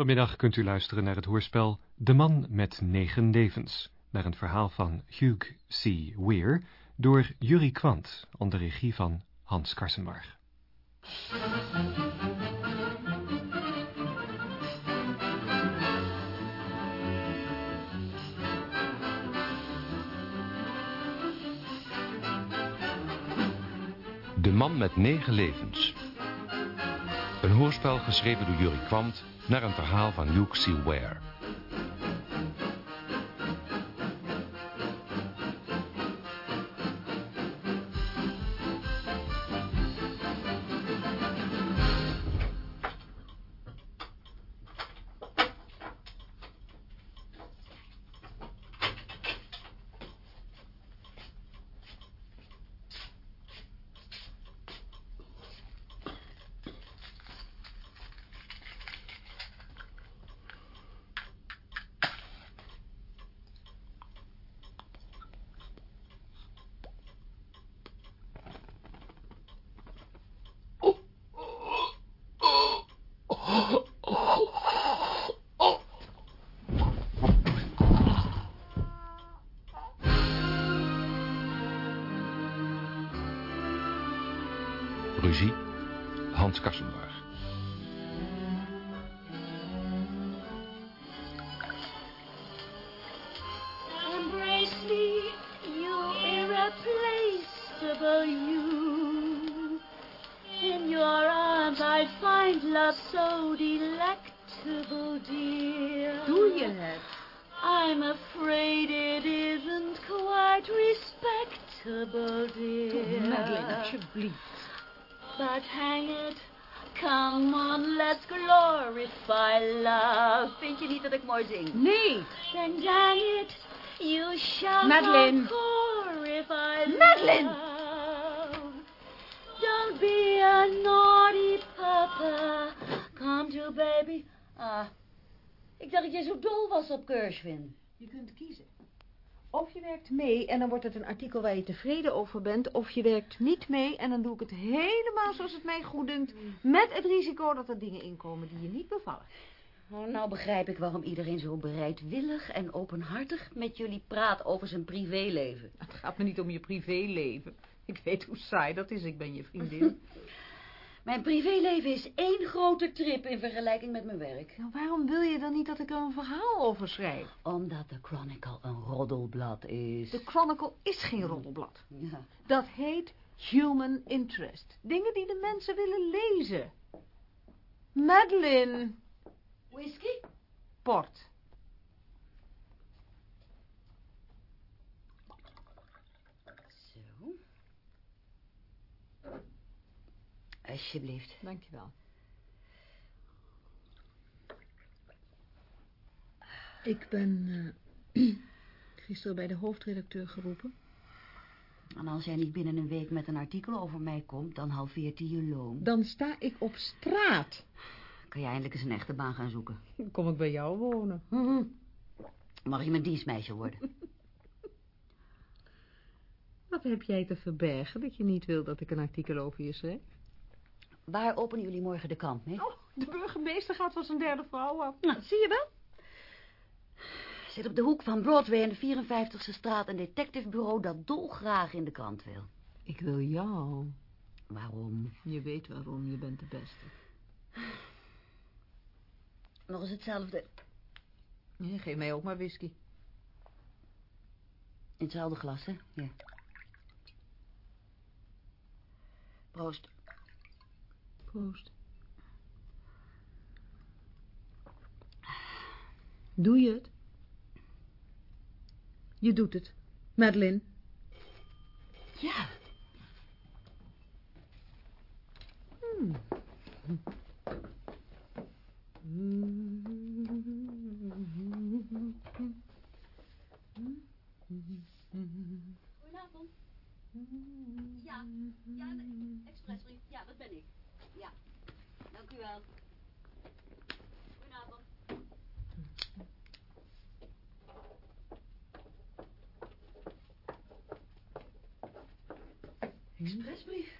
Vanmiddag kunt u luisteren naar het hoorspel De Man met Negen Levens, naar een verhaal van Hugh C. Weir, door Jurie Kwant, onder regie van Hans Karsenbarg. De man met negen levens. Een hoorspel geschreven door Jurie Kwant naar een verhaal van Hugh C. Ware. I find love so delectable, dear. Doe je het? I'm afraid it isn't quite respectable, dear. Oh, Madeline, alsjeblieft. But hang it, come on, let's glorify love. Vind je niet dat ik mooi zing? Nee. Then dang it, you shall Madeline. glorify Madeline. love. Don't be a papa. Come to baby. Ah, ik dacht dat jij zo dol was op Gershwin. Je kunt kiezen. Of je werkt mee en dan wordt het een artikel waar je tevreden over bent. Of je werkt niet mee en dan doe ik het helemaal zoals het mij goed dunkt. Met het risico dat er dingen inkomen die je niet bevallen. Oh, nou begrijp ik waarom iedereen zo bereidwillig en openhartig met jullie praat over zijn privéleven. Het gaat me niet om je privéleven. Ik weet hoe saai dat is, ik ben je vriendin. Mijn privéleven is één grote trip in vergelijking met mijn werk. nou, waarom wil je dan niet dat ik er een verhaal over schrijf? Omdat de Chronicle een roddelblad is. De Chronicle is geen roddelblad. Ja. Dat heet human interest. Dingen die de mensen willen lezen. Madeline. Whisky? Port. Zo. Alsjeblieft. Dankjewel. Ik ben eh, gisteren bij de hoofdredacteur geroepen. En als jij niet binnen een week met een artikel over mij komt, dan halveert hij je loon. Dan sta ik op straat. Kan je eindelijk eens een echte baan gaan zoeken. Dan kom ik bij jou wonen. Mag je mijn dienstmeisje worden? Wat heb jij te verbergen dat je niet wil dat ik een artikel over je schrijf? Waar openen jullie morgen de krant mee? Oh, de burgemeester gaat van zijn derde vrouw af. Nou, Zie je wel? Zit op de hoek van Broadway en de 54ste straat een detectivebureau dat dolgraag in de krant wil. Ik wil jou. Waarom? Je weet waarom, je bent de beste. Nog eens hetzelfde. Ja, geef mij ook maar whisky. In hetzelfde glas, hè? Ja. Proost. Proost. Doe je het? Je doet het. Madeline. Ja. Goedenavond. Ja, ja, de expressbrief. Ja, dat ben ik. Ja. Dank u wel. Goedenavond. Expressbrief?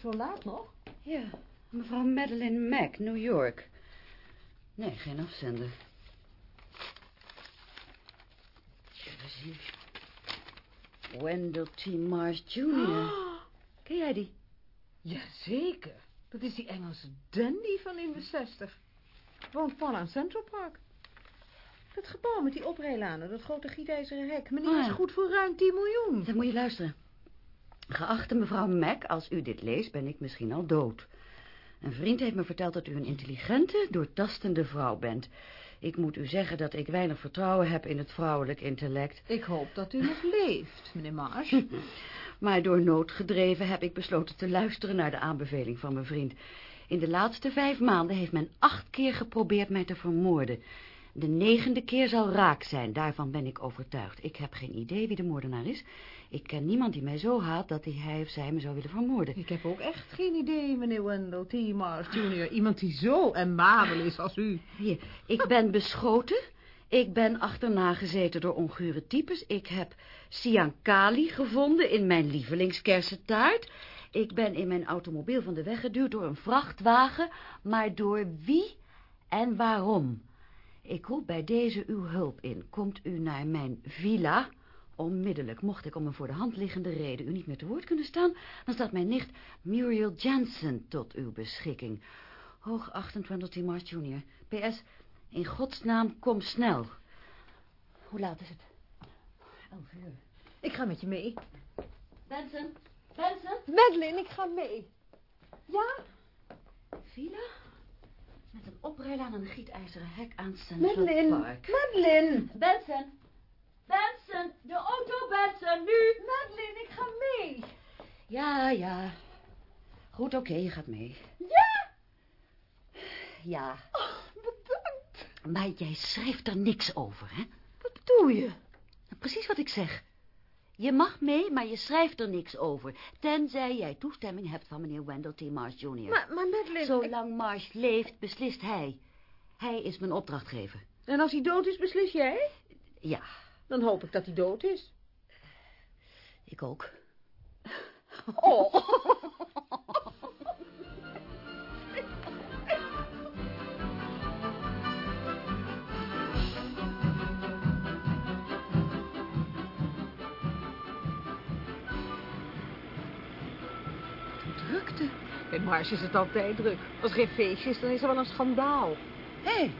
Zo laat nog? Ja, mevrouw Madeleine Mack, New York. Nee, geen afzender. Even zien. Wendell T. Mars Jr. Ken jij die? Jazeker. Dat is die Engelse dandy van in de zestig. Woont pal aan Central Park. Dat gebouw met die oprijlanen, dat grote gietijzeren hek. Meneer Ah, is goed voor ruim 10 miljoen. Dan moet je luisteren. Geachte mevrouw Mac, als u dit leest, ben ik misschien al dood. Een vriend heeft me verteld dat u een intelligente, doortastende vrouw bent. Ik moet u zeggen dat ik weinig vertrouwen heb in het vrouwelijk intellect. Ik hoop dat u nog leeft, meneer Mars. Maar door nood gedreven heb ik besloten te luisteren naar de aanbeveling van mijn vriend. In de laatste vijf maanden heeft men acht keer geprobeerd mij te vermoorden. De negende keer zal raak zijn, daarvan ben ik overtuigd. Ik heb geen idee wie de moordenaar is. Ik ken niemand die mij zo haat dat hij of zij me zou willen vermoorden. Ik heb ook echt geen idee, meneer Wendell T. Mars Jr. Iemand die zo amabel is als u. Hier, ik ben beschoten. Ik ben achterna gezeten door ongure types. Ik heb Siankali gevonden in mijn lievelingskersentaart. Ik ben in mijn automobiel van de weg geduwd door een vrachtwagen. Maar door wie en waarom? Ik roep bij deze uw hulp in. Komt u naar mijn villa? Onmiddellijk, mocht ik om een voor de hand liggende reden u niet meer te woord kunnen staan... dan staat mijn nicht Muriel Jensen tot uw beschikking. Hoogachtend Wendell T. Mars Jr. PS, in godsnaam, kom snel. Hoe laat is het? Elf uur. Ik ga met je mee. Benson? Benson? Madeline, ik ga mee. Ja? Villa? Met een oprijlaan en een gietijzeren hek aan Central Madeline. Park. Madeline. Benson? Benson, de auto, Benson, nu! Madeline, ik ga mee. Ja, ja. Goed, oké, je gaat mee. Ja? Ja, Oh. Maar jij schrijft er niks over, hè? Wat bedoel je? Precies wat ik zeg. Je mag mee, maar je schrijft er niks over. Tenzij jij toestemming hebt van meneer Wendell T. Marsh Jr. Maar, maar Madeline... ik- Zolang Marsh leeft, beslist hij. Hij is mijn opdrachtgever. En als hij dood is, beslis jij? Ja, Dan hoop ik dat hij dood is. ik ook. Oh. Bij Mars is het altijd druk. Als er geen feestje is, dan is er wel een schandaal. Hé,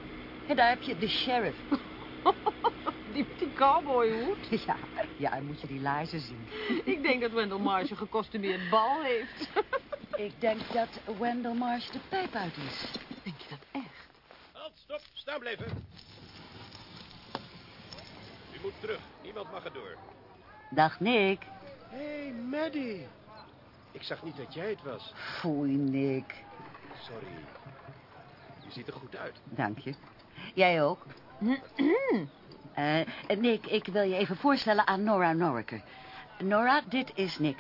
hey, daar heb je de sheriff. Die met die cowboyhoed. Ja, ja, moet je die laarzen zien. Ik denk dat Wendell Mars een gekostumeerd bal heeft. Ik denk dat Wendell Marsh de pijp uit is. Denk je dat echt? Halt, stop, staan blijven. U moet terug, niemand mag er door. Dag, Nick. Hé, hey, Maddie. Ik zag niet dat jij het was. Foei, Nick. Sorry. Je ziet er goed uit. Dank je. Jij ook? Eh, Nick, ik wil je even voorstellen aan Nora Norriker. Nora, dit is Nick.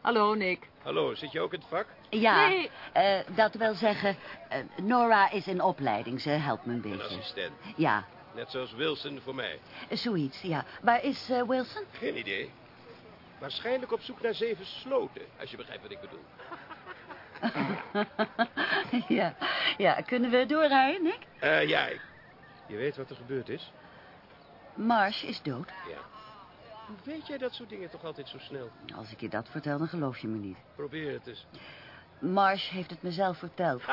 Hallo, Nick. Hallo, zit je ook in het vak? Ja, Nee. eh, dat wil zeggen, eh, Nora is in opleiding. Ze helpt me een Een beetje. assistent. Ja, Net zoals Wilson voor mij. zoiets, ja. Waar is eh, Wilson? Geen idee. Waarschijnlijk op zoek naar zeven sloten, als je begrijpt wat ik bedoel. ja, ja, kunnen we doorrijden, Nick? Eh, ja, je weet wat er gebeurd is? Marsh is dood. Ja. Hoe weet jij dat soort dingen toch altijd zo snel? Als ik je dat vertel, dan geloof je me niet. Probeer het eens. Marsh heeft het mezelf verteld.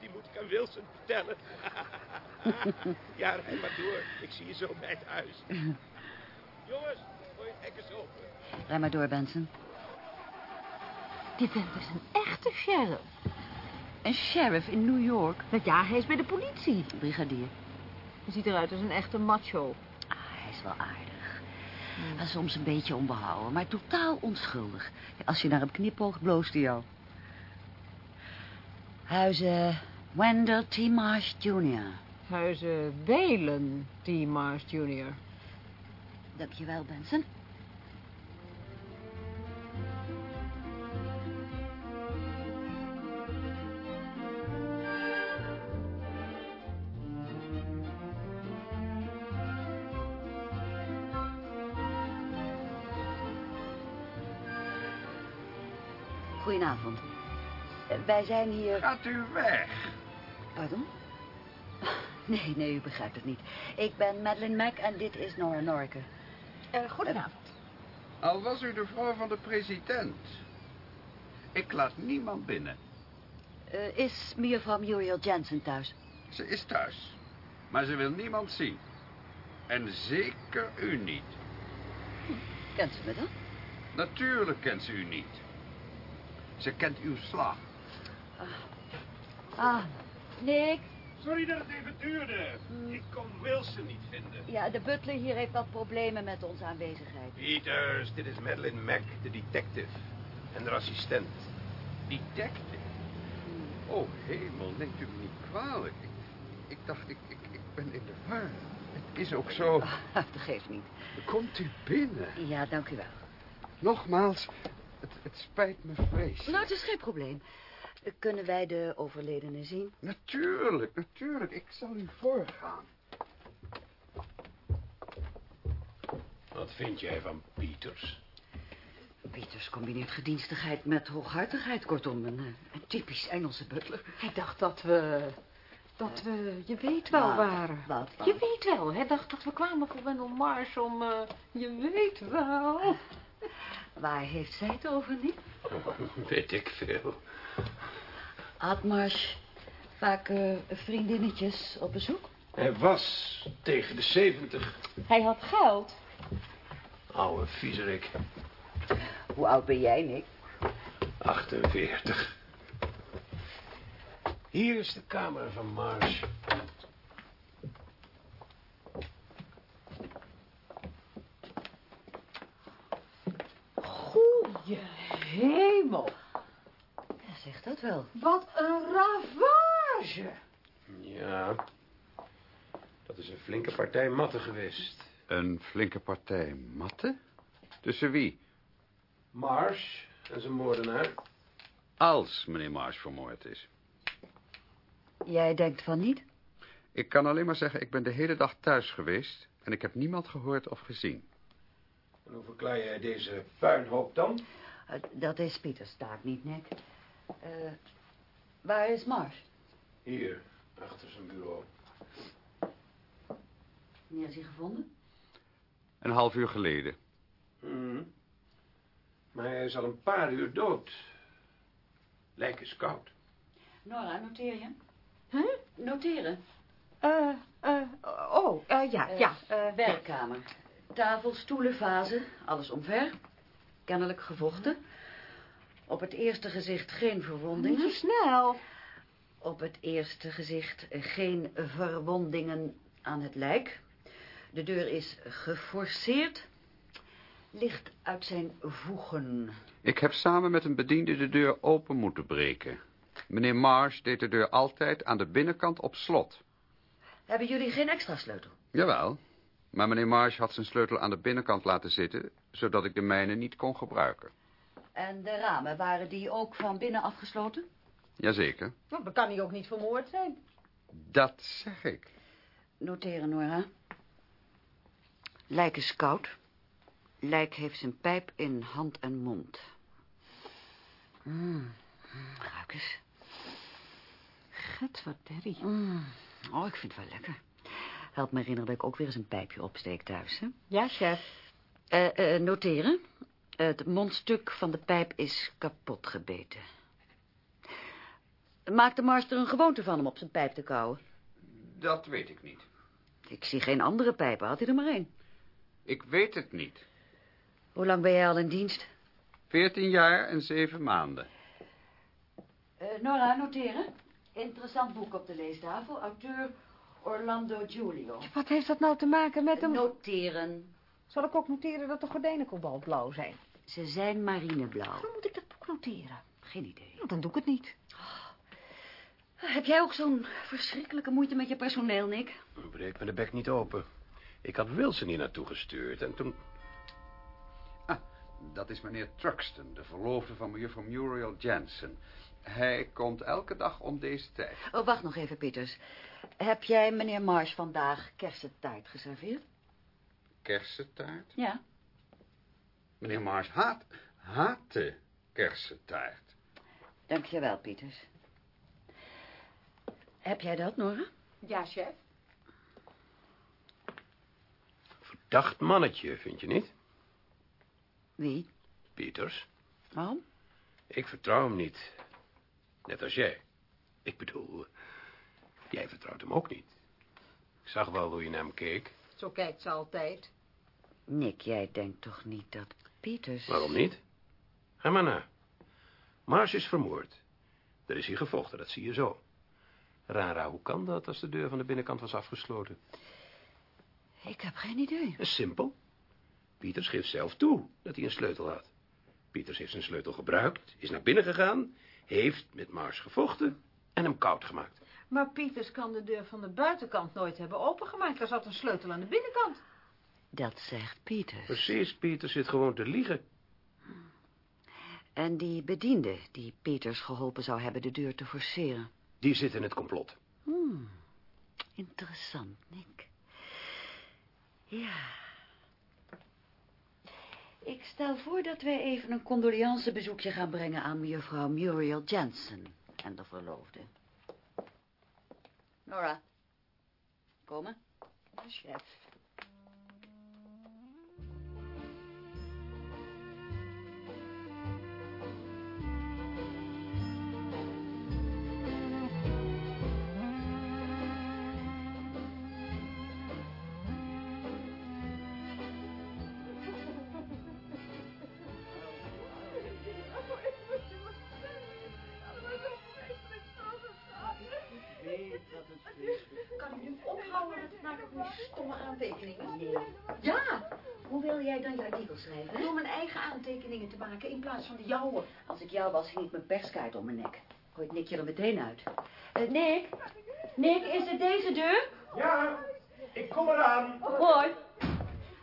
Die moet ik aan Wilson vertellen. ja, rij maar door. Ik zie je zo bij het huis. Jongens, hek open. Rij maar door, Benson. Die vent is een echte sheriff. Een sheriff in New York. Want ja, hij is bij de politie. Brigadier. Hij ziet eruit als een echte macho. Ah, hij is wel aardig. En soms een beetje onbehouden, maar totaal onschuldig. Als je naar hem knipoogt, bloost hij jou. Huizen Wendell T. Marsh Jr. Huizen Welen, T. Mars Jr. Dankjewel, Benson. Wij zijn hier... Gaat u weg. Pardon? Nee, nee, u begrijpt het niet. Ik ben Madeleine Mack en dit is Nora Norke. Eh, goedenavond. Al was u de vrouw van de president. Ik laat niemand binnen. Eh, is mevrouw Muriel Jensen thuis? Ze is thuis. Maar ze wil niemand zien. En zeker u niet. Kent ze me dan? Natuurlijk kent ze u niet. Ze kent uw slag. Ah, Nick. Sorry dat het even duurde. Ik kon Wilson niet vinden. Ja, de butler hier heeft wat problemen met onze aanwezigheid. Peters, dit is Madeleine Mack, de detective. En de assistent. Detective. Oh, hemel, neemt u me niet kwalijk. Ik, ik dacht, ik, ik, ik ben in de war. Het is ook zo. Ah, dat geeft niet. Komt u binnen. Ja, dank u wel. Nogmaals, het, het spijt me vreselijk. Nou, het is geen probleem. Kunnen wij de overledene zien? Natuurlijk, natuurlijk. Ik zal u voorgaan. Wat vind jij van Peters? Peters combineert gedienstigheid met hooghartigheid. Kortom, een, eh, een typisch Engelse butler. Hij dacht dat we... Dat we, je weet wel, Wat? waren. Wat, wat? Je weet wel, hij dacht dat we kwamen voor Wendell Mars om... eh, je weet wel. Waar heeft zij het over, niet? Weet ik veel. Had Marsh vaak eh, vriendinnetjes op bezoek? Hij was tegen de zeventig. Hij had geld. Oude viezerik. Hoe oud ben jij, Nick? 48. Hier is de kamer van Marsh. Goeie hemel. Zeg dat wel. Wat een ravage. Ja. Dat is een flinke partij matten geweest. Een flinke partij matten? Tussen wie? Marsh en zijn moordenaar. Als meneer Marsh vermoord is. Jij denkt van niet? Ik kan alleen maar zeggen, ik ben de hele dag thuis geweest... en ik heb niemand gehoord of gezien. En hoe verklaar jij deze puinhoop dan? Eh, dat is Pieters taak niet, Nick. Eh, waar is Marsh? Hier, achter zijn bureau. Wanneer is hij gevonden? Een half uur geleden. Mhm. Maar hij is al een paar uur dood. Lijk is koud. Nora, noteer je? Huh? Noteren. Eh, eh, oh, eh, ja, Eh, ja. eh, Werkkamer. Tafel, stoelen, vazen, alles omver. Kennelijk gevochten. Op het eerste gezicht geen Niet zo verwondingen. snel. Op het eerste gezicht geen verwondingen aan het lijk. De deur is geforceerd. Ligt uit zijn voegen. Ik heb samen met een bediende de deur open moeten breken. Meneer Marsh deed de deur altijd aan de binnenkant op slot. Hebben jullie geen extra sleutel? Jawel, maar meneer Marsh had zijn sleutel aan de binnenkant laten zitten... zodat ik de mijne niet kon gebruiken. En de ramen, waren die ook van binnen afgesloten? Jazeker, Nou, dan kan hij ook niet vermoord zijn. dat zeg ik. Noteren, Nora. Lijk is koud. Lijk heeft zijn pijp in hand en mond. Mm, ruik eens. Gadverderrie. Mm. Oh, ik vind het wel lekker. Help me herinneren dat ik ook weer eens een pijpje opsteek thuis, hè? Ja, chef. Eh, eh, noteren. Het mondstuk van de pijp is kapot gebeten. Maakt de Mars er een gewoonte van om op zijn pijp te kauwen? Dat weet ik niet. Ik zie geen andere pijpen, had hij er maar één. Ik weet het niet. Hoe lang ben jij al in dienst? Veertien jaar en zeven maanden. Eh, Nora, noteren. Interessant boek op de leestafel. Auteur Orlando Giulio. Wat heeft dat nou te maken met hem? Noteren. Zal ik ook noteren dat de gordijnen kobaltblauw zijn? Ze zijn marineblauw. Dan moet ik dat boek noteren. Geen idee. Nou, dan doe ik het niet. Heb jij ook zo'n verschrikkelijke moeite met je personeel, Nick? Breek me de bek niet open. Ik had Wilson hier naartoe gestuurd en toen... Ah, dat is meneer Truxton, de verloofde van mevrouw Muriel Jensen. Hij komt elke dag om deze tijd. Oh, wacht nog even, Pieters. Heb jij meneer Marsh vandaag kersentaart geserveerd? Kersentaart? Ja. Meneer Mars haat, haatte kersentaart. Dankjewel, Pieters. Heb jij dat, Nora? Ja, chef. Verdacht mannetje, vind je niet? Wie? Pieters. Waarom? Ik vertrouw hem niet. Net als jij. Ik bedoel, jij vertrouwt hem ook niet. Ik zag wel hoe je naar hem keek. Zo kijkt ze altijd. Nick, jij denkt toch niet dat Pieters... Waarom niet? Ga maar na. Mars is vermoord. Er is hier gevochten, dat zie je zo. Rara, hoe kan dat als de deur van de binnenkant was afgesloten? Ik heb geen idee. Simpel. Pieters geeft zelf toe dat hij een sleutel had. Pieters heeft zijn sleutel gebruikt, is naar binnen gegaan, heeft met Mars gevochten en hem koud gemaakt. Maar Pieters kan de deur van de buitenkant nooit hebben opengemaakt. Er zat een sleutel aan de binnenkant. Dat zegt Pieters. Precies, Pieters zit gewoon te liegen. En die bediende die Pieters geholpen zou hebben de deur te forceren. Die zit in het complot. Hmm, interessant, Nick. Ja. Ik stel voor dat wij even een condoleancebezoekje gaan brengen aan mevrouw Muriel Jensen en de verloofde. Nora, komen. Chef. Aantekeningen te maken in plaats van de jouwe. Als ik jou was, hing ik mijn perskaart om mijn nek. Gooit Nick je er meteen uit. Eh, Nick? Nick, is het deze deur? Ja, ik kom eraan. Hoi.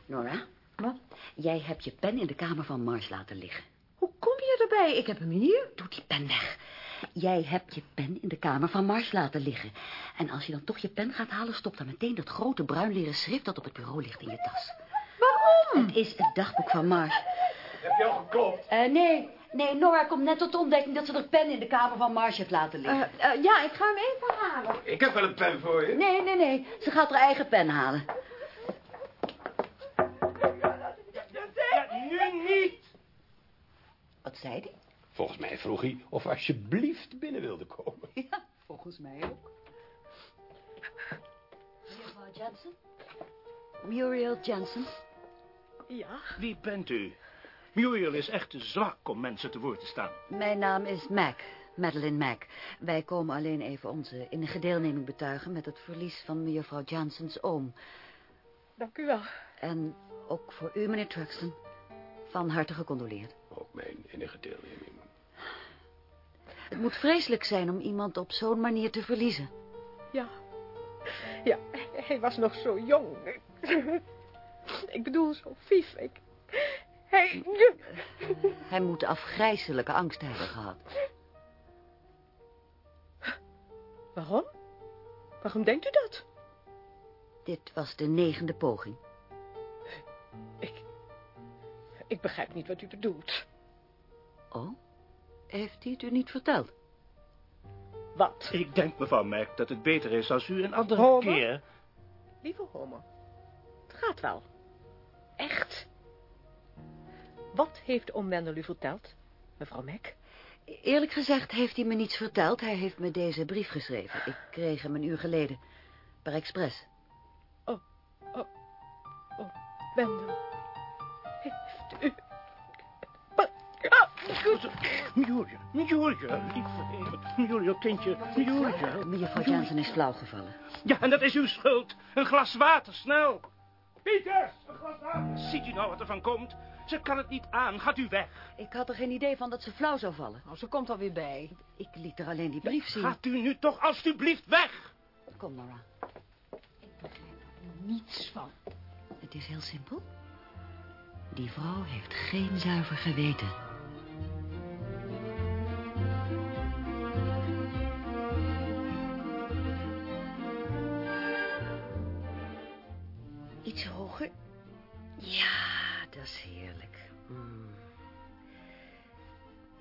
Nora? Wat? Jij hebt je pen in de kamer van Mars laten liggen. Hoe kom je erbij? Ik heb hem hier. Doe die pen weg. Jij hebt je pen in de kamer van Mars laten liggen. En als je dan toch je pen gaat halen, stop dan meteen dat grote bruin leren schrift dat op het bureau ligt in je tas. Waarom? Het is het dagboek van Mars. Heb je al geklopt? Eh, nee, nee, Nora komt net tot de ontdekking dat ze de pen in de kamer van Mars heeft laten liggen. Eh, eh, ja, ik ga hem even halen. Ik heb wel een pen voor je. Nee, nee, nee. Ze gaat haar eigen pen halen. Ja, nu niet. Wat zei hij? Volgens mij vroeg hij of alsjeblieft binnen wilde komen. Ja, volgens mij ook. Mevrouw Jensen? Muriel Jensen? Ja? Wie bent u? Muriel is echt te zwak om mensen te woord te staan. Mijn naam is Mac, Madeline Mac. Wij komen alleen even onze innige deelneming betuigen met het verlies van mevrouw Jensens oom. Dank u wel. En ook voor u, meneer Truxton, van harte gecondoleerd. Ook mijn innige deelneming. Het moet vreselijk zijn om iemand op zo'n manier te verliezen. Ja. Ja, hij was nog zo jong. Ik bedoel, zo vief. Ik... Hij... Hij moet afgrijzelijke angst hebben gehad. Waarom? Waarom denkt u dat? Dit was de negende poging. Ik... Ik begrijp niet wat u bedoelt. Oh? Heeft hij het u niet verteld? Wat? Ik denk, mevrouw Mac, dat het beter is als u een andere Homer? keer... Lieve Homer, het gaat wel. Echt. Wat heeft oom Wendel u verteld, mevrouw Mac? Eerlijk gezegd heeft hij me niets verteld. Hij heeft me deze brief geschreven. Ik kreeg hem een uur geleden. Per expres. Wendel, heeft u... Muriel, Muriel, lieve Muriel, kindje, Muriel. Mevrouw Jansen is flauwgevallen. Ja, en dat is uw schuld. Een glas water, snel. Pieters, een glas water. Ziet u nou wat er van komt? Ze kan het niet aan. Gaat u weg. Ik had er geen idee van dat ze flauw zou vallen. Oh, ze komt alweer bij. Ik liet er alleen die brief zien. Gaat u nu toch alstublieft weg. Kom, Nora. Niets van. Het is heel simpel. Die vrouw heeft geen zuiver geweten. Iets hoger. Ja, dat is heerlijk. Mm.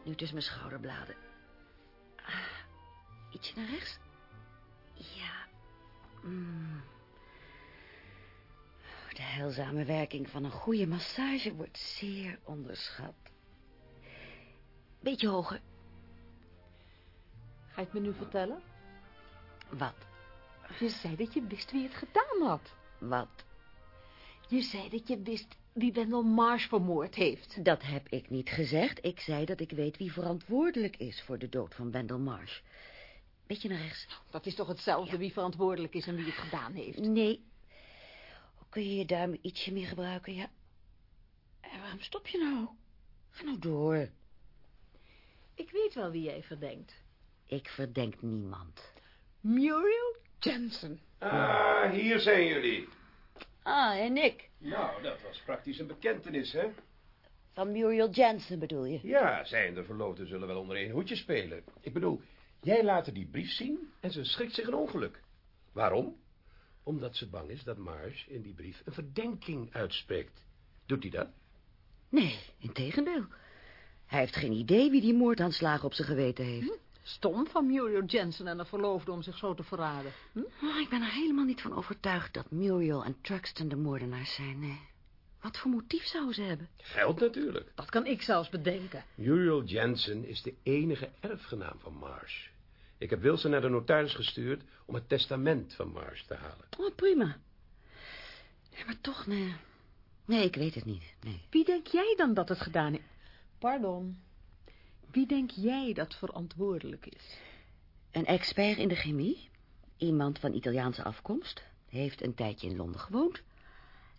Nu tussen mijn schouderbladen. Ah, ietsje naar rechts. Ja. Mm. De heilzame werking van een goede massage wordt zeer onderschat. Beetje hoger. Ga je het me nu vertellen? Wat? Je zei dat je wist wie het gedaan had. Wat? Je zei dat je wist wie Wendell Marsh vermoord heeft. Dat heb ik niet gezegd. Ik zei dat ik weet wie verantwoordelijk is voor de dood van Wendell Marsh. Beetje naar rechts. Dat is toch hetzelfde wie verantwoordelijk is en wie het gedaan heeft? Nee. Kun je je duim ietsje meer gebruiken, ja? En waarom stop je nou? Ga nou door. Ik weet wel wie jij verdenkt. Ik verdenk niemand. Muriel Jensen. Ah, hier zijn jullie. Ah, en ik. Nou, dat was praktisch een bekentenis, hè? Van Muriel Jensen bedoel je? Ja, zij en de verloofde zullen wel onder één hoedje spelen. Ik bedoel, jij laat haar die brief zien en ze schrikt zich een ongeluk. Waarom? Omdat ze bang is dat Marsh in die brief een verdenking uitspreekt. Doet hij dat? Nee, integendeel. Hij heeft geen idee wie die moordaanslagen op zijn geweten heeft. Stom van Muriel Jensen en de verloofde om zich zo te verraden. Hm? Maar ik ben er helemaal niet van overtuigd dat Muriel en Truxton de moordenaars zijn. Nee. Wat voor motief zouden ze hebben? Geld natuurlijk. Dat kan ik zelfs bedenken. Muriel Jensen is de enige erfgenaam van Marsh. Ik heb Wilson naar de notaris gestuurd om het testament van Marsh te halen. Oh, prima. Ja, maar toch, nee. Nee, ik weet het niet. Nee. Wie denk jij dan dat het gedaan heeft? Pardon. Wie denk jij dat verantwoordelijk is? Een expert in de chemie. Iemand van Italiaanse afkomst. Heeft een tijdje in Londen gewoond.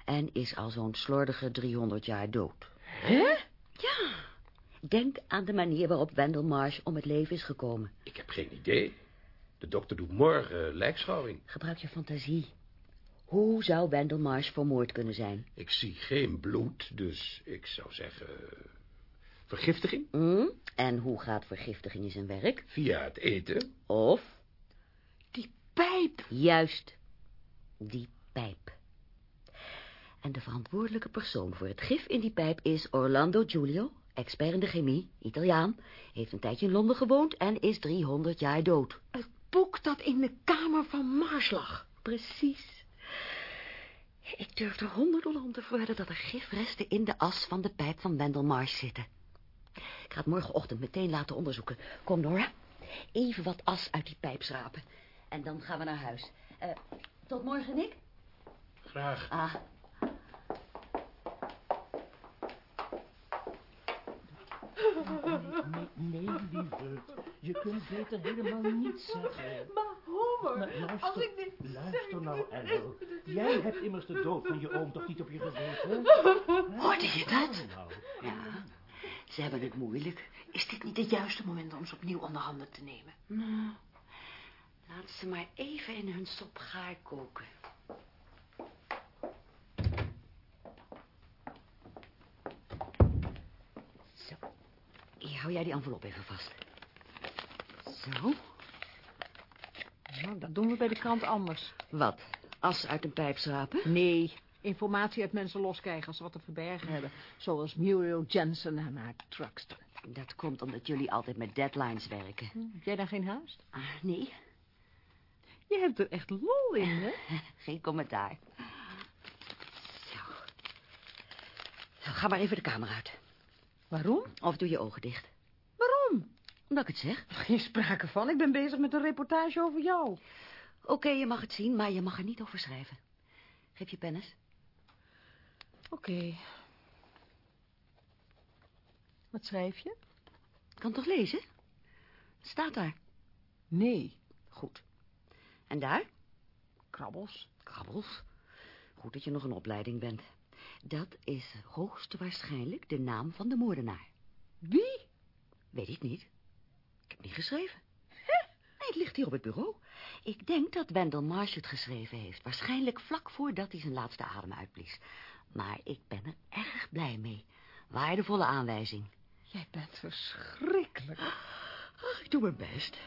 En is al zo'n slordige 300 jaar dood. Hè? Ja. Denk aan de manier waarop Wendell Marsh om het leven is gekomen. Ik heb geen idee. De dokter doet morgen lijkschouwing. Gebruik je fantasie. Hoe zou Wendell Marsh vermoord kunnen zijn? Ik zie geen bloed, dus ik zou zeggen... Vergiftiging? Hm? En hoe gaat vergiftiging in zijn werk? Via het eten? Of? Die pijp. Juist. Die pijp. En de verantwoordelijke persoon voor het gif in die pijp is Orlando Giulio, expert in de chemie, Italiaan, heeft een tijdje in Londen gewoond en is 300 jaar dood. Het boek dat in de kamer van Marsh lag. Precies. Ik durf er honderden om te verwedden dat er gifresten in de as van de pijp van Wendell Marsh zitten. Ik ga het morgenochtend meteen laten onderzoeken. Kom, Nora. Even wat as uit die pijp schrapen. En dan gaan we naar huis. Eh, tot morgen, Nick. Graag. Ah, Nee, nee, lieverd. Je kunt beter helemaal niets zeggen. Maar Homer, Maar luister, als ik dit... luister nou, Engel. Jij hebt immers de dood van je oom toch niet op je geweten? hoorde je dat? Nou, Ja, ze hebben het moeilijk. Is dit niet het juiste moment om ze opnieuw onder handen te nemen? Nou, laat ze maar even in hun sop gaar koken. Zo. Hier, hou jij die envelop even vast. Zo. Nou, dat doen we bij de krant anders. Wat? As uit een pijp schrapen? Nee, informatie uit mensen loskrijgen als ze wat te verbergen hebben. Zoals Muriel Jensen en haar Truxton. Dat komt omdat jullie altijd met deadlines werken. Hm, Heb jij dan geen haast? Ah, nee, Je hebt er echt lol in, hè? geen commentaar. Zo. Zo, Ga maar even de kamer uit. Waarom? Of doe je ogen dicht. Waarom? Omdat ik het zeg. Geen sprake van. Ik ben bezig met een reportage over jou. Oké, je mag het zien, maar je mag er niet over schrijven. Geef je pen Oké. Wat schrijf je? Kan toch lezen? Staat daar. Nee. Goed. En daar? Krabbels. Krabbels. Goed dat je nog in opleiding bent. Dat is hoogstwaarschijnlijk de naam van de moordenaar. Wie? Weet ik niet. Ik heb niet geschreven. Nee, het ligt hier op het bureau. Ik denk dat Wendell Marsh het geschreven heeft. Waarschijnlijk vlak voordat hij zijn laatste adem uitblies. Maar ik ben er erg blij mee. Waardevolle aanwijzing. Jij bent verschrikkelijk. Ach, ik doe mijn best.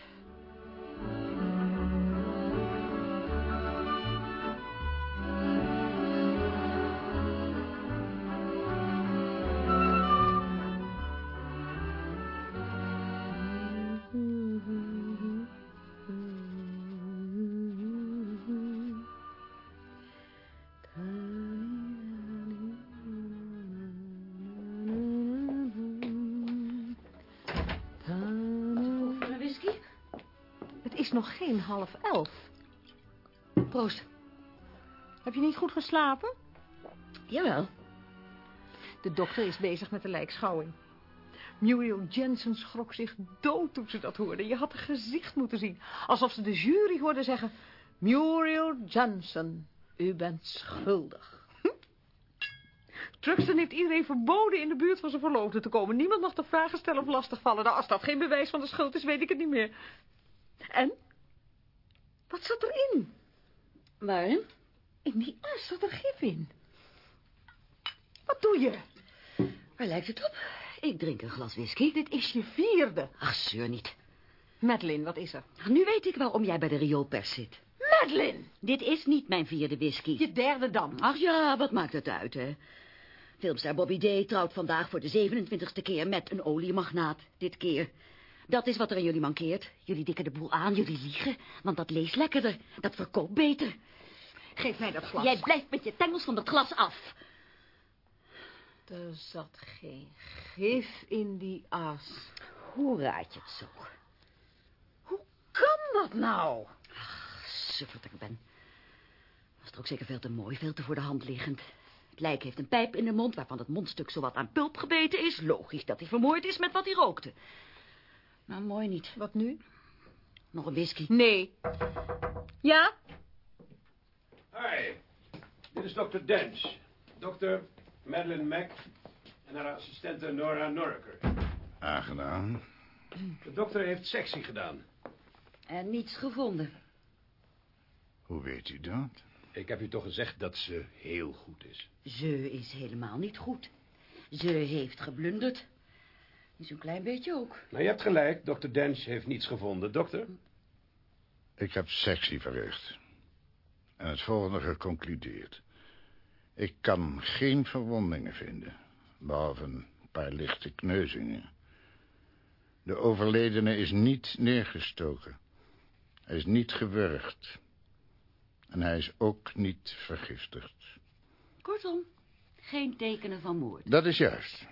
Is nog geen half elf. Proost. Heb je niet goed geslapen? Jawel. De dokter is bezig met de lijkschouwing. Muriel Jensen schrok zich dood toen ze dat hoorde. Je had haar gezicht moeten zien. Alsof ze de jury hoorde zeggen... Muriel Jensen, u bent schuldig. Truxton heeft iedereen verboden in de buurt van zijn verloofde te komen. Niemand mag de vragen stellen of lastigvallen. Nou, als dat geen bewijs van de schuld is, weet ik het niet meer. En? Wat zat erin? Waarin? In die as zat er gif in. Wat doe je? Waar lijkt het op? Ik drink een glas whisky. Dit is je vierde. Ach, zeur niet. Madeline, wat is er? Nu weet ik waarom jij bij de rioolpers zit. Madeline! Dit is niet mijn vierde whisky. Je derde dan. Ach ja, wat maakt het uit, hè? Filmster Bobby Day trouwt vandaag voor de 27ste keer met een oliemagnaat. Dit keer. Dat is wat er aan jullie mankeert. Jullie dikken de boel aan, jullie liegen. Want dat leest lekkerder. Dat verkoopt beter. Geef mij dat glas. Jij blijft met je tengels van dat glas af. Er zat geen gif in die as. Hoe raad je het zo? Hoe kan dat nou? Ach, sufferd dat ik ben. Was er ook zeker veel te mooi, veel te voor de hand liggend. Het lijk heeft een pijp in de mond waarvan het mondstuk zowat aan pulp gebeten is. Logisch dat hij vermoord is met wat hij rookte. Maar mooi niet. Wat nu? Nog een whisky. Nee. Ja? Hi, dit is dokter Dens. Dokter Madeline Mack en haar assistente Nora Norriker. Aangedaan. De dokter heeft sectie gedaan. En niets gevonden. Hoe weet u dat? Ik heb u toch gezegd dat ze heel goed is. Ze is helemaal niet goed. Ze heeft geblunderd. Niet zo'n klein beetje ook. Nou, je hebt gelijk. Dokter Dens heeft niets gevonden. Dokter? Ik heb sectie verricht. En het volgende geconcludeerd. Ik kan geen verwondingen vinden. Behalve een paar lichte kneuzingen. De overledene is niet neergestoken. Hij is niet gewurgd. En hij is ook niet vergiftigd. Kortom, geen tekenen van moord. Dat is juist.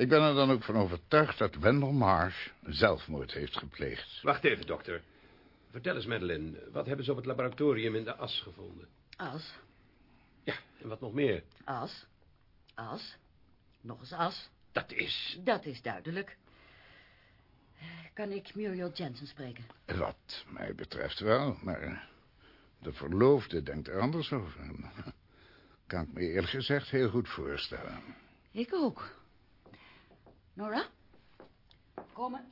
Ik ben er dan ook van overtuigd dat Wendell Marsh zelfmoord heeft gepleegd. Wacht even, dokter. Vertel eens, Madeline. Wat hebben ze op het laboratorium in de as gevonden? As, Ja, en wat nog meer? as, as, nog eens as. Dat is... Dat is duidelijk. Kan ik Muriel Jensen spreken? Wat mij betreft wel, maar de verloofde denkt er anders over. Kan ik me eerlijk gezegd heel goed voorstellen. Ik ook. Nora? Komen.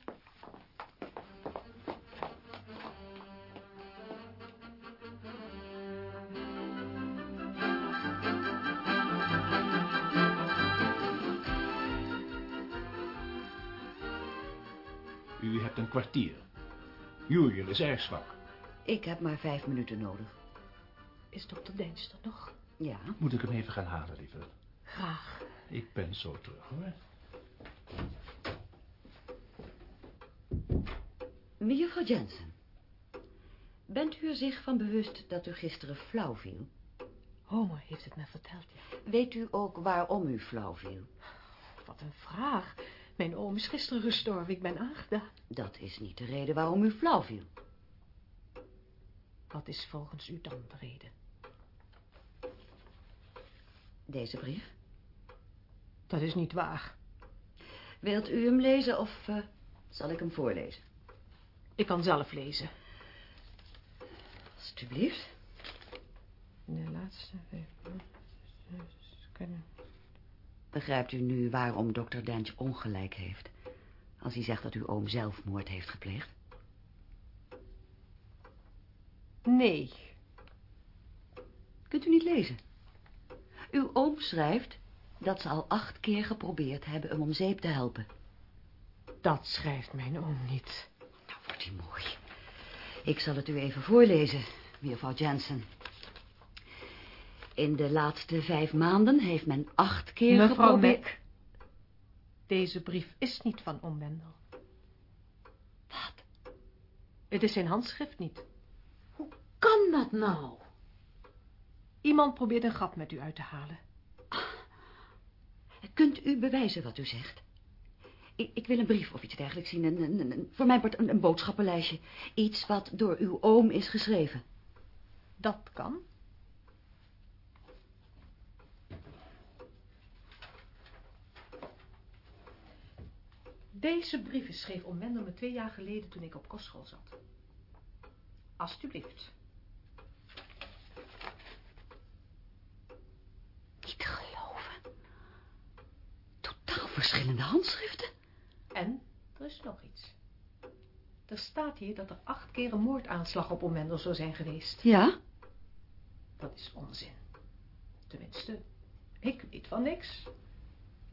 U hebt een kwartier. Julian is erg zwak. Ik heb maar vijf minuten nodig. Is dokter Dens er nog? Ja. Moet ik hem even gaan halen, lieve? Graag. Ik ben zo terug, hoor. Mevrouw Jensen. Bent u er zich van bewust dat u gisteren flauw viel? Homer heeft het me verteld. Weet u ook waarom u flauw viel? Wat een vraag. Mijn oom is gisteren gestorven. Ik ben aangedaan. Dat is niet de reden waarom u flauw viel. Wat is volgens u dan de reden? Deze brief. Dat is niet waar. Wilt u hem lezen of eh, zal ik hem voorlezen? Ik kan zelf lezen. Alsjeblieft. De laatste... Begrijpt u nu waarom dokter Dent ongelijk heeft... als hij zegt dat uw oom zelfmoord heeft gepleegd? Nee. Kunt u niet lezen? Uw oom schrijft dat ze al acht keer geprobeerd hebben hem om zeep te helpen. Dat schrijft mijn oom niet. Mooi. Ik zal het u even voorlezen, mevrouw Jensen. In de laatste vijf maanden heeft men acht keer Mevrouw geprobeerd... Mac. Deze brief is niet van oom Wendel. Wat? Het is zijn handschrift niet. Kan dat nou? Iemand probeert een grap met u uit te halen. Kunt u bewijzen wat u zegt? Ik, ik wil een brief of iets dergelijks zien. Een, een, een- voor mijn part een, een boodschappenlijstje. Iets wat door uw oom is geschreven. Dat kan. Deze brieven schreef oom Wendel me twee jaar geleden toen ik op kostschool zat. Alsjeblieft. Niet te geloven. Totaal verschillende handschriften. En er is nog iets. Er staat hier dat er acht keer een moordaanslag op oom Wendel zou zijn geweest. Ja? Dat is onzin. Tenminste, ik weet van niks.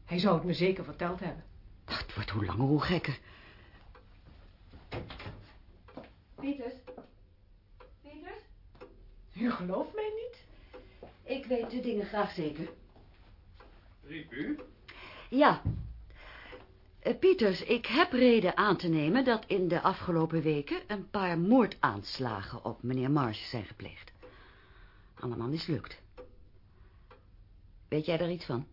Hij zou het me zeker verteld hebben. Het wordt hoe langer hoe gekker. Pieters? Pieters? U gelooft mij niet? Ik weet de dingen graag zeker. Riep u? Ja. Eh, Pieters, ik heb reden aan te nemen dat in de afgelopen weken een paar moordaanslagen op meneer Marsh zijn gepleegd. Allemaal mislukt. Weet jij daar iets van?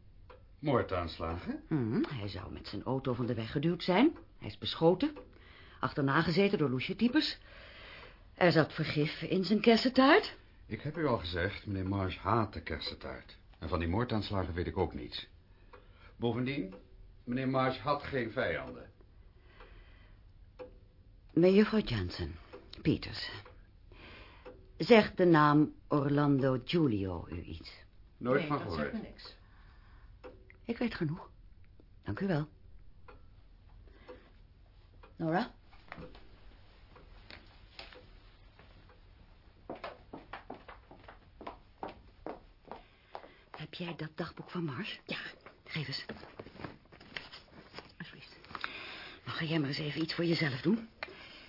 Moordaanslagen? Hm, hij zou met zijn auto van de weg geduwd zijn. Hij is beschoten. Achterna gezeten door loesje types. Er zat vergif in zijn kersentaart. Ik heb u al gezegd, meneer Marsh haat de kersentaart. En van die moordaanslagen weet ik ook niets. Bovendien, meneer Marsh had geen vijanden. Mejuffrouw Johnson, Pieters. Zegt de naam Orlando Giulio u iets? Nooit nee, van dat gehoord. zegt me niks. Ik weet genoeg. Dank u wel. Nora? Heb jij dat dagboek van Mars? Ja. Geef eens. Ga jij maar eens even iets voor jezelf doen.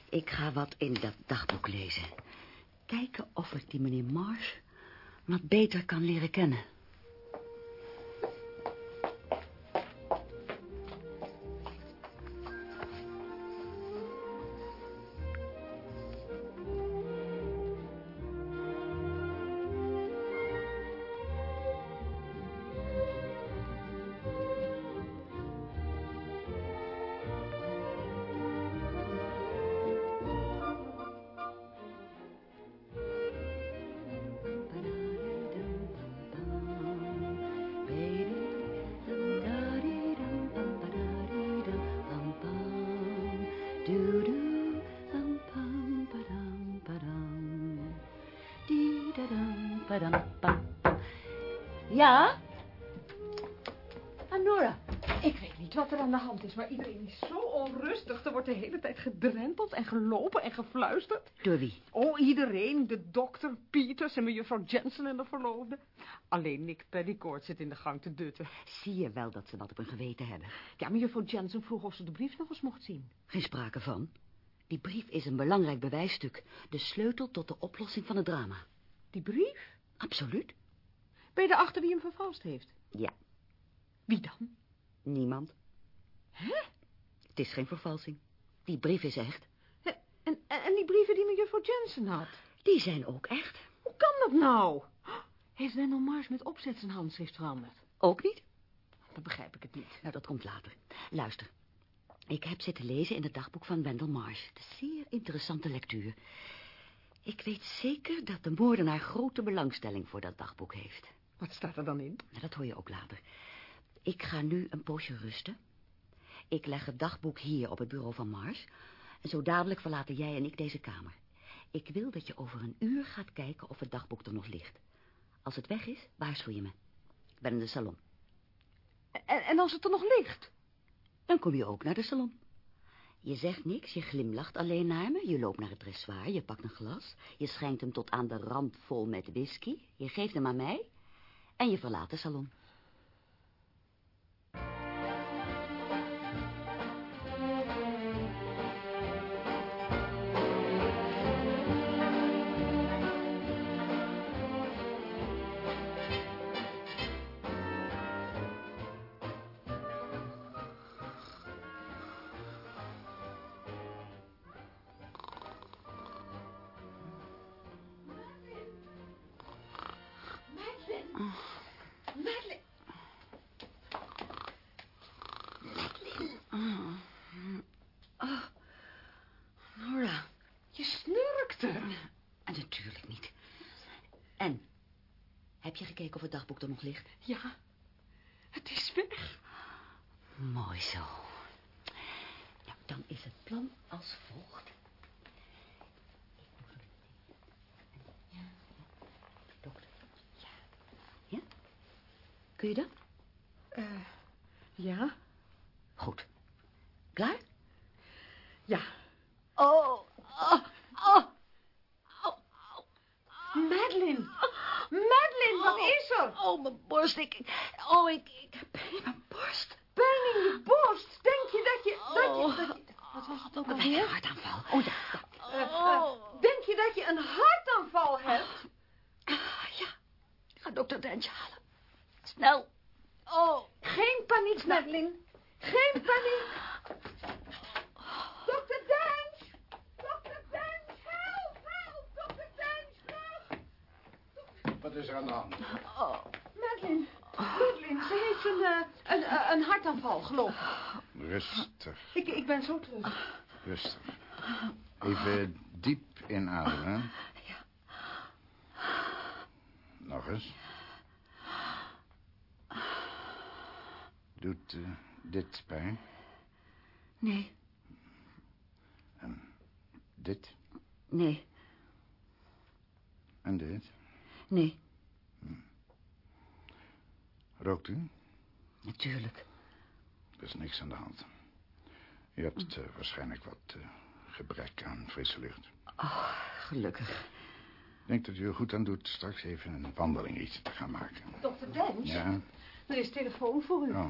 Ik ga wat in dat dagboek lezen. Kijken of ik die meneer Mars wat beter kan leren kennen. Ja? Anora, Ik weet niet wat er aan de hand is, maar iedereen is zo onrustig. Er wordt de hele tijd gedrenteld en gelopen en gefluisterd. door wie? Oh, iedereen. De dokter, Pieters en mevrouw Jensen en de verloofde. Alleen Nick Pennycourt zit in de gang te dutten. Zie je wel dat ze wat op hun geweten hebben? Ja, mevrouw Jensen vroeg of ze de brief nog eens mocht zien. Geen sprake van. Die brief is een belangrijk bewijsstuk. De sleutel tot de oplossing van het drama. Die brief? Absoluut. Ben je erachter wie hem vervalst heeft? Ja, Wie dan? niemand. Hè? Het is geen vervalsing. Die brief is echt. Hè? En, en, en die brieven die mevrouw Jensen had? Die zijn ook echt. Hoe kan dat nou? Heeft Wendell Mars met opzet zijn handschrift veranderd? Ook niet? Dan begrijp ik het niet. Nou, dat komt later. Luister. Ik heb zitten lezen in het dagboek van Wendell Marsh. Het is zeer interessante lectuur. Ik weet zeker dat de moordenaar grote belangstelling voor dat dagboek heeft. Wat staat er dan in? Nou, dat hoor je ook later. Ik ga nu een poosje rusten. Ik leg het dagboek hier op het bureau van Mars. En zo dadelijk verlaten jij en ik deze kamer. Ik wil dat je over een uur gaat kijken of het dagboek er nog ligt. Als het weg is, waarschuw je me. Ik ben in de salon. En, en als het er nog ligt? Dan kom je ook naar de salon. Je zegt niks, je glimlacht alleen naar me. Je loopt naar het dressoir, je pakt een glas. Je schenkt hem tot aan de rand vol met whisky. Je geeft hem aan mij. En je verlaat de salon. Er nog ligt? Ja, het is weg. Mooi zo. Nou, dan is het plan als volgt. Ja, ja. Dokter. Ja. Ja? Kun je dat? Eh, ja, Goed. Klaar? ja. Oh, oh, oh. Madeline! Madeline, wat is er? Oh, mijn borst. Ik, oh, ik, ik heb pijn in mijn borst. Pijn in je borst. Denk je dat je... Dat Oh. je, dat je wat was het ook Een alweer? hartaanval. Oh ja. ja. Eh, eh, denk je dat je een hartaanval hebt? Ah, ja. Ik ga dokter Dentje halen. Snel. Oh. Geen paniek, Madeline. Geen paniek. Dokter Dens! Dokter Dens, help, help! Dokter Dens, help! Wat is er aan de hand? oh. Madeline, Madeline, ze heeft een, eh, een, eh, een hartaanval, geloof ik. Rustig, ik. Ik ben zo terug. rustig. Even diep inademen. Nog eens. Doet eh, dit pijn? Nee, Dit nee, en dit? nee. Rookt u? Natuurlijk. Er is niks aan de hand. U hebt eh, waarschijnlijk wat eh, gebrek aan frisse lucht. Oh, gelukkig. Ik denk dat u er goed aan doet straks even een wandeling iets te gaan maken. Dokter Dens, Ja? er is telefoon voor u. Oh,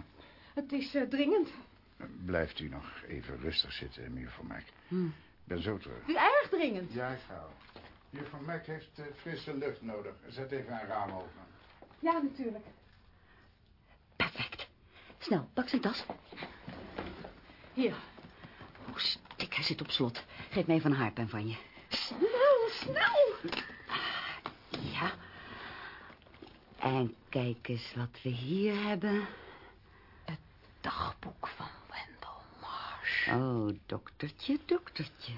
Het is eh, dringend. blijft u nog even rustig zitten, mevrouw Mac. Hm. Ik ben zo terug. Is erg dringend. Ja, ik ga wel. Juffrouw Mac heeft eh, frisse lucht nodig. Zet even een raam open. Ja, natuurlijk. Perfect. Snel, pak zijn tas. Hier. Oh, stik, hij zit op slot. Geef mij even een haarpen van je. Snel, snel. Ja. En kijk eens wat we hier hebben. Dagboek van Wendell Marsh. Oh, doktertje, doktertje.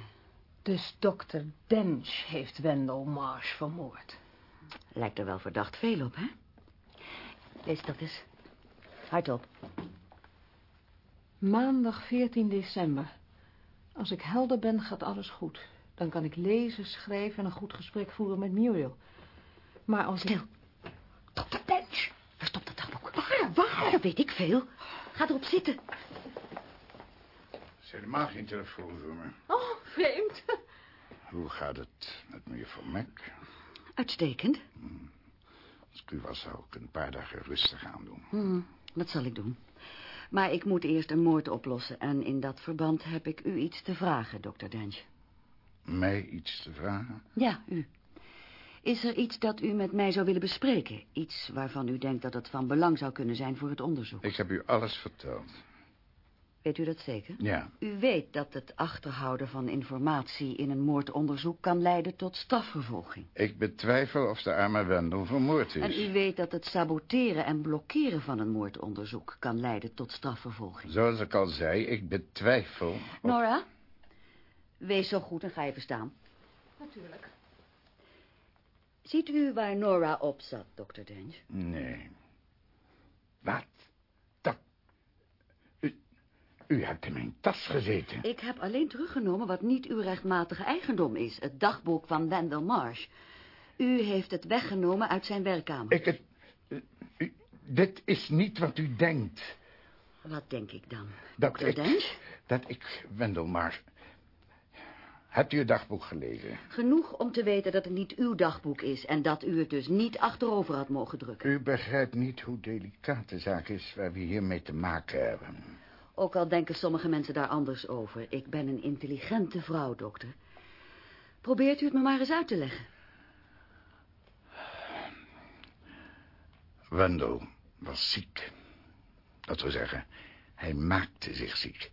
Dus dokter Dench heeft Wendell Marsh vermoord. Lijkt er wel verdacht veel op, hè? Lees dat eens. Hardop. Maandag 14 december. Als ik helder ben, gaat alles goed. Dan kan ik lezen, schrijven en een goed gesprek voeren met Muriel. Maar als ik... Stil. Dokter Dench. Verstop dat dagboek. Waar, waar? Dat weet ik veel. Ga erop zitten. Is helemaal geen telefoon voor me. Oh, vreemd. Hoe gaat het met mevrouw Mac? Uitstekend. Als ik u was, zou ik een paar dagen rustig aan doen. Hm, dat zal ik doen. Maar ik moet eerst een moord oplossen. En in dat verband heb ik u iets te vragen, dokter Dench. Mij iets te vragen? Ja, u. Is er iets dat u met mij zou willen bespreken? Iets waarvan u denkt dat het van belang zou kunnen zijn voor het onderzoek? Ik heb u alles verteld. Weet u dat zeker? Ja, U weet dat het achterhouden van informatie in een moordonderzoek kan leiden tot strafvervolging. ik betwijfel of de arme Wendel vermoord is. En u weet dat het saboteren en blokkeren van een moordonderzoek kan leiden tot strafvervolging. Zoals ik al zei, ik betwijfel... of- Nora, wees zo goed en ga even staan. Natuurlijk. Ziet u waar Nora op zat, dokter Dench? Nee. Wat? Dat... U, u hebt in mijn tas gezeten. Ik heb alleen teruggenomen wat niet uw rechtmatige eigendom is. Het dagboek van Wendell Marsh. U heeft het weggenomen uit zijn werkkamer. Ik het... u- dit is niet wat u denkt. Wat denk ik dan, Dat dokter ik... Dench? Dat ik, Wendel, maar... Hebt u het dagboek gelezen? Genoeg om te weten dat het niet uw dagboek is... en dat u het dus niet achterover had mogen drukken. U begrijpt niet hoe delicaat de zaak is waar we hiermee te maken hebben. Ook al denken sommige mensen daar anders over. Ik ben een intelligente vrouw, dokter. Probeert u het me maar eens uit te leggen. Wendel was ziek. Dat wil zeggen, hij maakte zich ziek.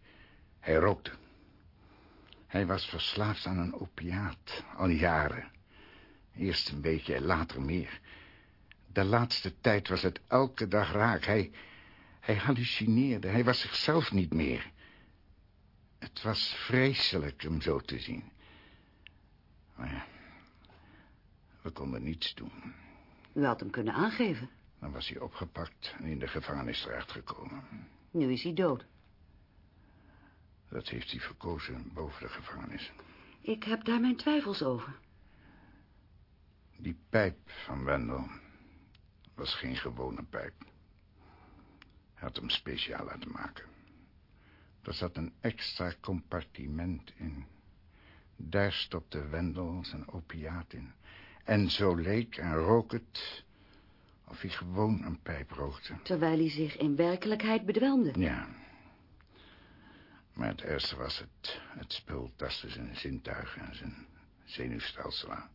Hij rookte. Hij was verslaafd aan een opiaat, al jaren. Eerst een beetje, later meer. De laatste tijd was het elke dag raak. Hij, hij hallucineerde, hij was zichzelf niet meer. Het was vreselijk hem zo te zien. Maar ja, we konden niets doen. U had hem kunnen aangeven. Dan was hij opgepakt en in de gevangenis terechtgekomen. Nu is hij dood. Dat heeft hij verkozen boven de gevangenis. Ik heb daar mijn twijfels over. Die pijp van Wendel was geen gewone pijp. Hij had hem speciaal laten maken. Er zat een extra compartiment in. Daar stopte Wendel zijn opiaat in. En zo leek en rook het of hij gewoon een pijp rookte. Terwijl hij zich in werkelijkheid bedwelmde. Ja. Maar het ergste was het, het spul tastte zijn zintuigen en zijn zenuwstelsel aan.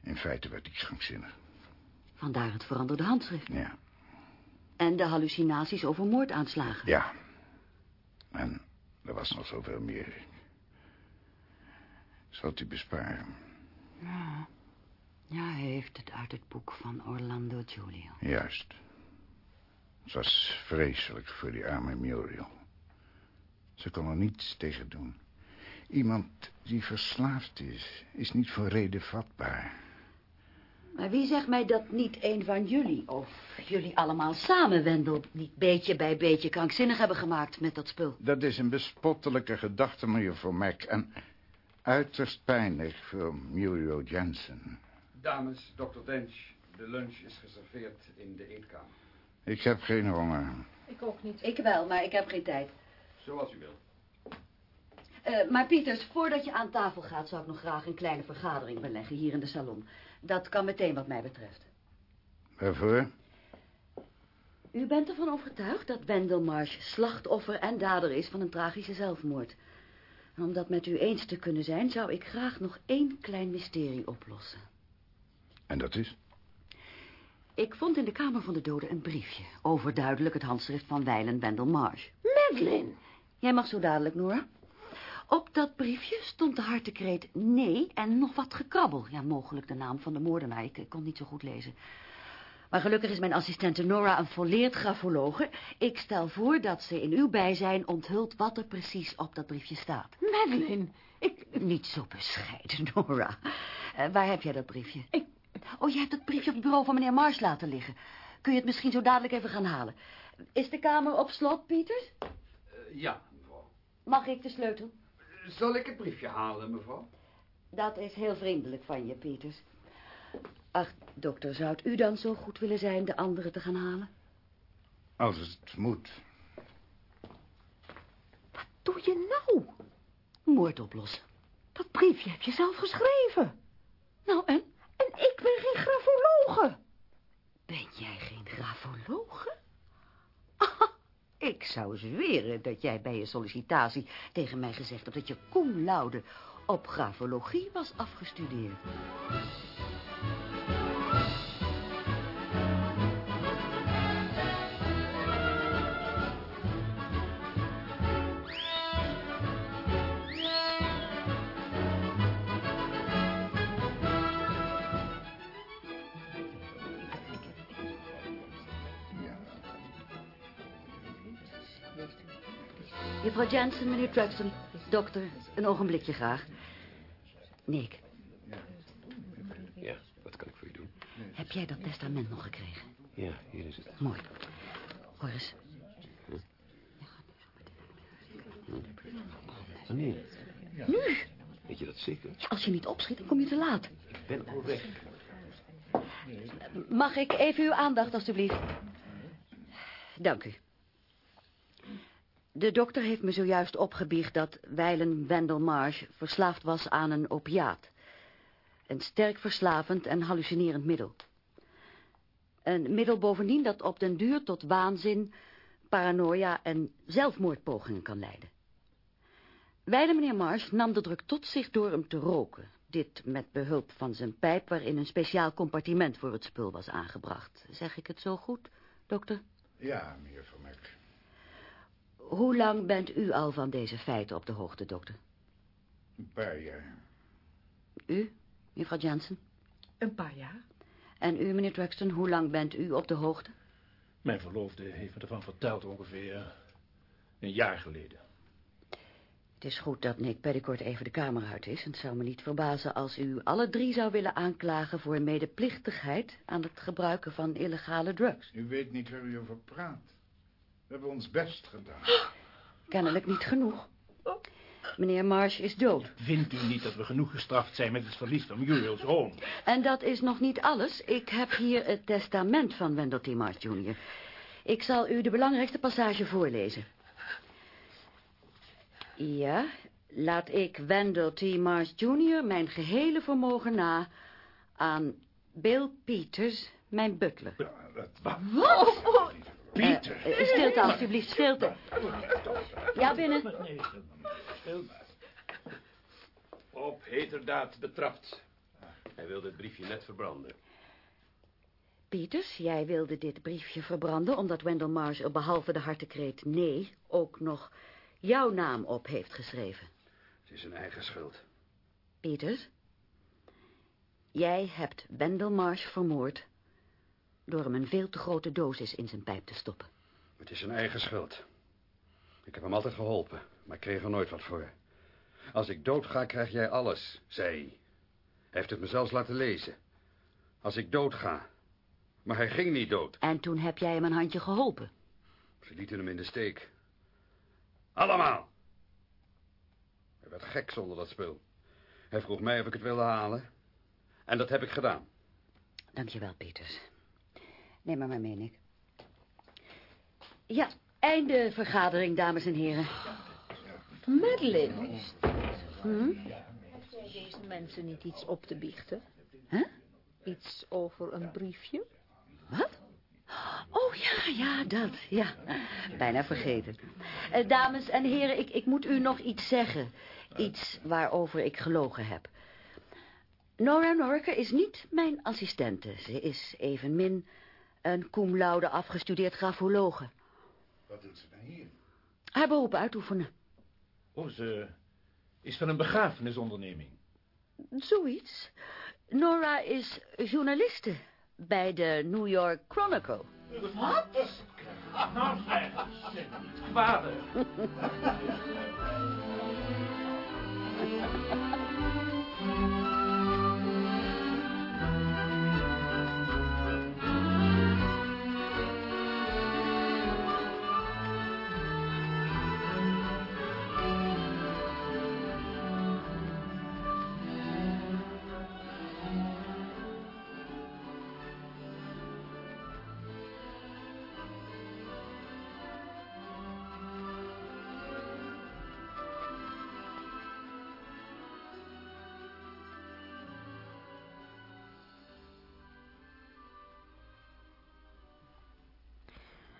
In feite werd hij krankzinnig. Vandaar het veranderde handschrift. Ja. En de hallucinaties over moordaanslagen. Ja. En er was nog zoveel meer. Zal u besparen? Ja. Ja, hij heeft het uit het boek van Orlando Giulio. Juist. Het was vreselijk voor die arme Muriel. Ze kon er niets tegen doen. Iemand die verslaafd is, is niet voor reden vatbaar. Maar wie zegt mij dat niet een van jullie, of jullie allemaal samen, Wendel, niet beetje bij beetje krankzinnig hebben gemaakt met dat spul? Dat is een bespottelijke gedachte, mejuffrouw Mac, en uiterst pijnlijk voor Muriel Jensen. Dames, dokter Dench, de lunch is geserveerd in de eetkamer. Ik heb geen honger. Ik ook niet. Ik wel, maar ik heb geen tijd. Zoals u wilt. Uh, maar Pieters, voordat je aan tafel gaat... zou ik nog graag een kleine vergadering beleggen hier in de salon. Dat kan meteen wat mij betreft. Waarvoor? U bent ervan overtuigd dat Wendell Marsh slachtoffer en dader is van een tragische zelfmoord. En om dat met u eens te kunnen zijn... zou ik graag nog één klein mysterie oplossen. En dat is? Ik vond in de kamer van de doden een briefje... overduidelijk het handschrift van Weilen Wendell Marsh. Madeline! Jij mag zo dadelijk, Nora. Op dat briefje stond de hartekreet nee en nog wat gekrabbel. Ja, mogelijk de naam van de moordenaar. Ik, ik kon niet zo goed lezen. Maar gelukkig is mijn assistente Nora een volleerd grafologe. Ik stel voor dat ze in uw bijzijn onthult wat er precies op dat briefje staat. Madeline, ik... Niet zo bescheiden, Nora. Uh, waar heb jij dat briefje? Ik... Oh, je hebt het briefje op het bureau van meneer Mars laten liggen. Kun je het misschien zo dadelijk even gaan halen? Is de kamer op slot, Pieters? Uh, ja. Mag ik de sleutel? Zal ik het briefje halen, mevrouw? Dat is heel vriendelijk van je, Pieters. Ach, dokter, zou het u dan zo goed willen zijn de andere te gaan halen? Als het moet. Wat doe je nou? Moord oplossen. Dat briefje heb je zelf geschreven. Nou, en? En ik ben geen grafologe. Ben jij geen grafologe? Ik zou zweren dat jij bij je sollicitatie tegen mij gezegd hebt... dat je cum laude op grafologie was afgestudeerd. Juffrouw Jensen, meneer Truxton. Dokter, een ogenblikje graag. Nick. Ja, wat kan ik voor je doen? Heb jij dat testament nog gekregen? Ja, hier is het. Mooi. Hoor eens. Nee. Nu? Weet je dat zeker? Ja, als je niet opschiet, dan kom je te laat. Ik ben al weg. Mag ik even uw aandacht, alstublieft? Dank u. De dokter heeft me zojuist opgebiecht dat Weilen Wendell Marsh verslaafd was aan een opiaat. Een sterk verslavend en hallucinerend middel. Een middel bovendien dat op den duur tot waanzin, paranoia en zelfmoordpogingen kan leiden. Weilen meneer Marsh nam de druk tot zich door hem te roken. Dit met behulp van zijn pijp waarin een speciaal compartiment voor het spul was aangebracht. Zeg ik het zo goed, dokter? Ja, meneer Van Meck. Hoe lang bent u al van deze feiten op de hoogte, dokter? Een paar jaar. U, mevrouw Jansen? Een paar jaar. En u, meneer Truxton, hoe lang bent u op de hoogte? Mijn verloofde heeft me ervan verteld ongeveer een jaar geleden. Het is goed dat Nick Petticourt even de kamer uit is. En het zou me niet verbazen als u alle drie zou willen aanklagen... voor medeplichtigheid aan het gebruiken van illegale drugs. U weet niet waar u over praat. We hebben ons best gedaan. Kennelijk niet genoeg. Meneer Marsh is dood. Vindt u niet dat we genoeg gestraft zijn met het verlies van Muriel's oom? En dat is nog niet alles. Ik heb hier het testament van Wendell T. Marsh Jr. Ik zal u de belangrijkste passage voorlezen. Ja, laat ik Wendell T. Marsh Jr. mijn gehele vermogen na aan Bill Peters, mijn butler. Wat? Peter? Eh, stilte, alstublieft, stilte. Ja, binnen. Op heterdaad betrapt. Hij wilde het briefje net verbranden. Peters, jij wilde dit briefje verbranden... omdat Wendell Marsh er behalve de hartekreet nee... ook nog jouw naam op heeft geschreven. Het is een eigen schuld. Peters, jij hebt Wendell Marsh vermoord... door hem een veel te grote dosis in zijn pijp te stoppen. Het is een eigen schuld. Ik heb hem altijd geholpen, maar ik kreeg er nooit wat voor. Als ik doodga, krijg jij alles, zei hij. Hij heeft het me zelfs laten lezen. Als ik doodga. Maar hij ging niet dood. En toen heb jij hem een handje geholpen. Ze lieten hem in de steek. Allemaal. Hij werd gek zonder dat spul. Hij vroeg mij of ik het wilde halen. En dat heb ik gedaan. Dankjewel, Peters. Neem maar maar mee, Nick. Ja, einde vergadering, dames en heren. Madeline. Hm? Heb jij deze mensen niet iets op te biechten? Huh? Iets over een briefje? Wat? Oh, ja, ja, dat, ja. Bijna vergeten. Eh, dames en heren, ik, ik moet u nog iets zeggen. Iets waarover ik gelogen heb. Nora Norker is niet mijn assistente. Ze is evenmin een cum laude afgestudeerd grafologe. Wat doet ze dan hier? Haar beroep uitoefenen. Oh, ze is van een begrafenisonderneming. Zoiets. Nora is journaliste bij de New York Chronicle. Wat? Nou, zeg. Vader.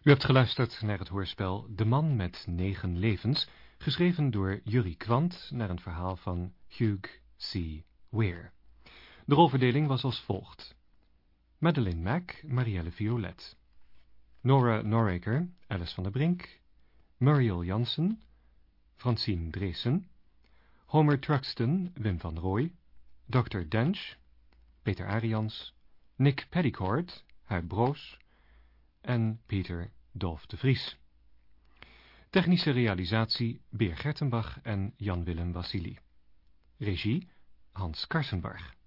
U hebt geluisterd naar het hoorspel De Man met Negen Levens, geschreven door Jurie Kwant naar een verhaal van Hugh C. Weir. De rolverdeling was als volgt. Madeleine Mack, Marielle Violet. Nora Noraker, Alice van der Brink. Muriel Jansen, Francine Dreesen. Homer Truxton, Wim van Rooij. Dr. Dench, Peter Arians. Nick Petticourt, Huib Broos en Pieter Dolf de Vries. Technische realisatie Beer Gertenbach en Jan-Willem Wassili. Regie Hans Karsenbarg.